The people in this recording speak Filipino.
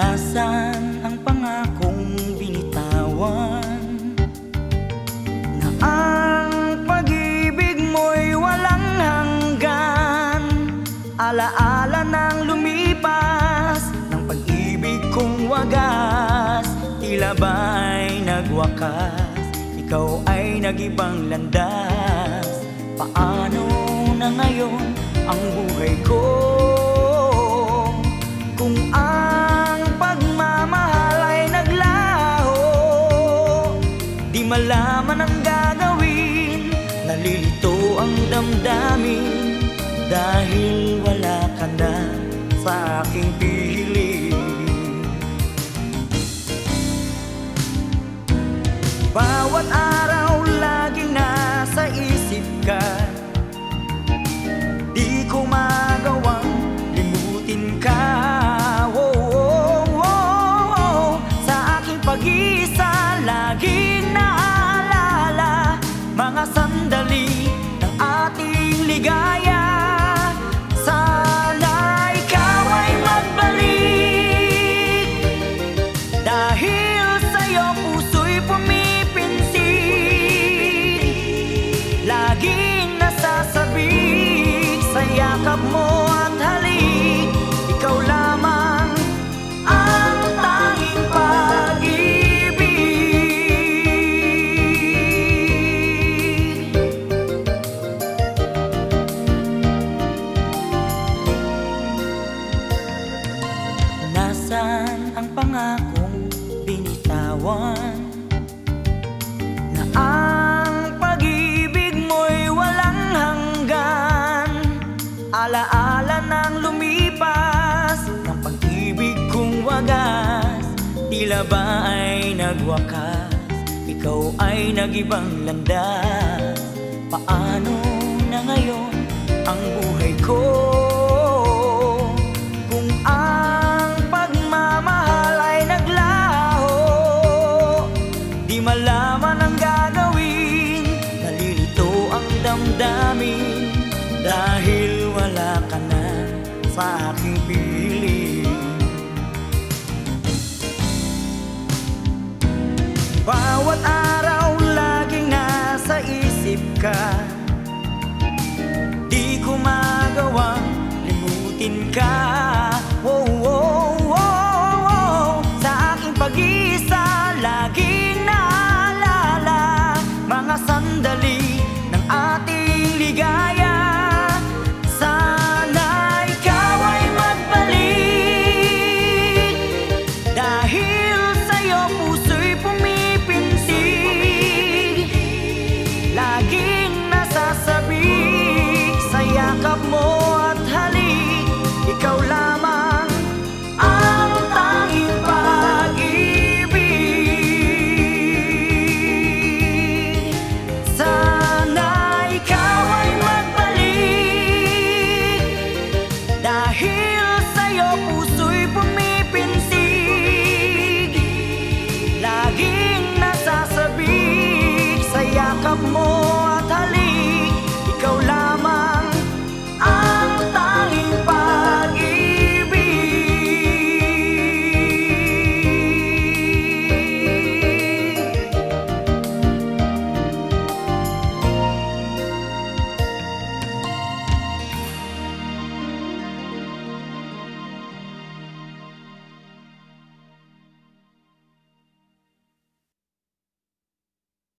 Nasaan ang pangakong binitawan. Na ang pag-ibig mo'y walang hanggan. Alaala ng lumipas Ng pag-ibig kong wagas. Tila ba'y nagwakas? Ikaw ay nagibang landas. Paano na ngayon ang buhay ko? Malaman ang gagawin. Nalilito ang damdamin Dahil wala ka na sa aking piling Bawat araw sa Tila ba ay nagwakas? Ikaw ay nagibang landas. Paano na ngayon ang buhay ko? Kung ang pagmamahal ay naglaho Di malaman ang gagawin. Nalilito ang damdamin Dahil wala ka na sa aking piling